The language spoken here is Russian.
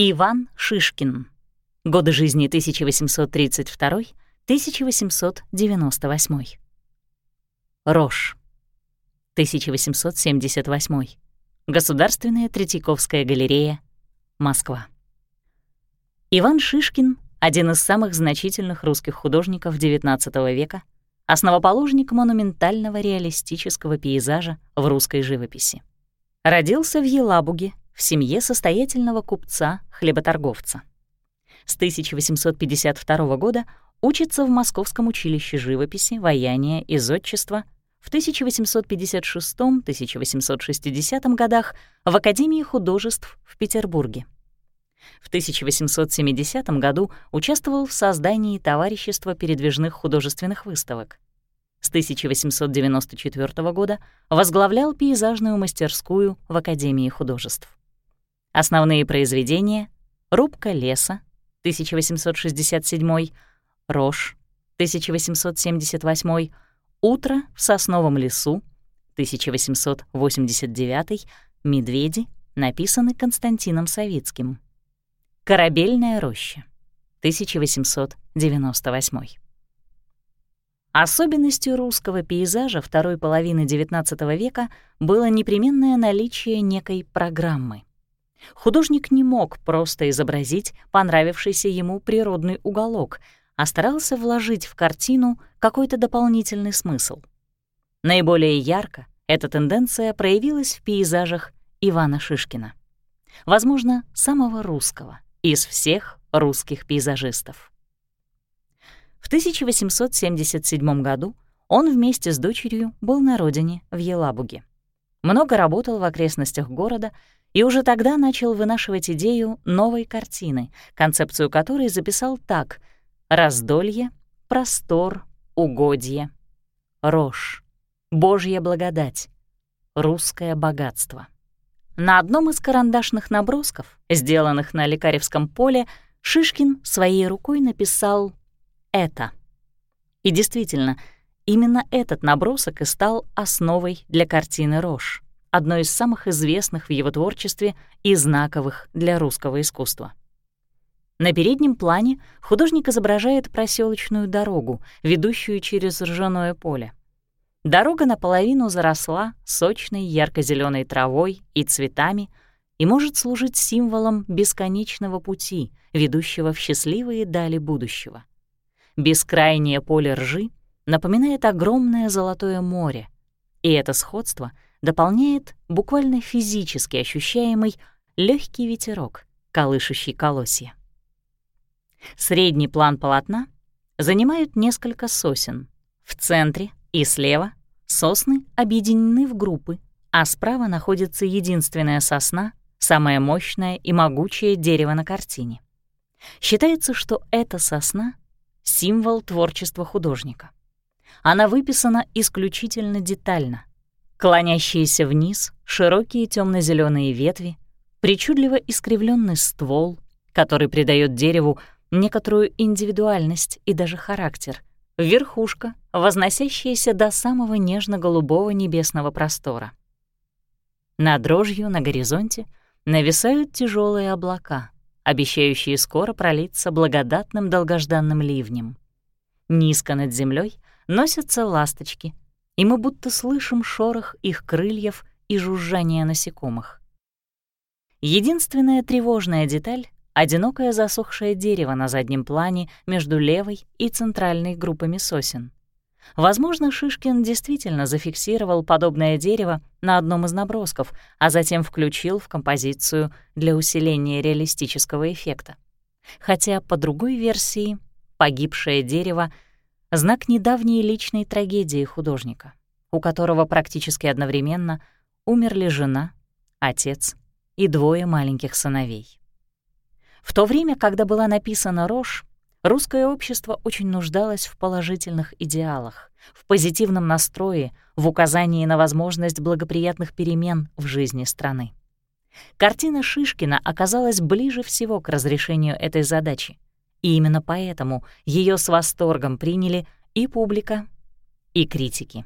Иван Шишкин. Годы жизни 1832-1898. Рожь. 1878. Государственная Третьяковская галерея, Москва. Иван Шишкин — один из самых значительных русских художников XIX века, основоположник монументального реалистического пейзажа в русской живописи. Родился в Елабуге в семье состоятельного купца-хлеботорговца. С 1852 года учится в Московском училище живописи, ваяния и зодчества, в 1856-1860 годах в Академии художеств в Петербурге. В 1870 году участвовал в создании Товарищества передвижных художественных выставок. С 1894 года возглавлял пейзажную мастерскую в Академии художеств. Основные произведения — «Рубка леса» 1867, «Рожь» 1878, «Утро в сосновом лесу» 1889, «Медведи» написаны Константином Савицким. «Корабельная роща» 1898. Особенностью русского пейзажа второй половины XIX века было непременное наличие некой программы. Художник не мог просто изобразить понравившийся ему природный уголок, а старался вложить в картину какой-то дополнительный смысл. Наиболее ярко эта тенденция проявилась в пейзажах Ивана Шишкина. Возможно, самого русского из всех русских пейзажистов. В 1877 году он вместе с дочерью был на родине в Елабуге. Много работал в окрестностях города и уже тогда начал вынашивать идею новой картины, концепцию которой записал так «Раздолье, простор, угодье, рожь, Божья благодать, русское богатство». На одном из карандашных набросков, сделанных на Лекаревском поле, Шишкин своей рукой написал «это». И действительно, именно этот набросок и стал основой для картины «Рожь» одно из самых известных в его творчестве и знаковых для русского искусства. На переднем плане художник изображает проселочную дорогу, ведущую через ржаное поле. Дорога наполовину заросла сочной ярко зеленой травой и цветами и может служить символом бесконечного пути, ведущего в счастливые дали будущего. Бескрайнее поле ржи напоминает огромное золотое море, и это сходство — дополняет буквально физически ощущаемый легкий ветерок, колышущий колосья. Средний план полотна занимают несколько сосен. В центре и слева сосны объединены в группы, а справа находится единственная сосна, самое мощное и могучее дерево на картине. Считается, что эта сосна — символ творчества художника. Она выписана исключительно детально, Клонящиеся вниз широкие темно зеленые ветви, причудливо искривленный ствол, который придает дереву некоторую индивидуальность и даже характер, верхушка, возносящаяся до самого нежно-голубого небесного простора. Над дрожью на горизонте нависают тяжелые облака, обещающие скоро пролиться благодатным долгожданным ливнем. Низко над землей носятся ласточки — и мы будто слышим шорох их крыльев и жужжание насекомых. Единственная тревожная деталь — одинокое засохшее дерево на заднем плане между левой и центральной группами сосен. Возможно, Шишкин действительно зафиксировал подобное дерево на одном из набросков, а затем включил в композицию для усиления реалистического эффекта. Хотя, по другой версии, погибшее дерево — знак недавней личной трагедии художника, у которого практически одновременно умерли жена, отец и двое маленьких сыновей. В то время, когда была написана «Рожь», русское общество очень нуждалось в положительных идеалах, в позитивном настрое, в указании на возможность благоприятных перемен в жизни страны. Картина Шишкина оказалась ближе всего к разрешению этой задачи, и именно поэтому ее с восторгом приняли и публика, и критики.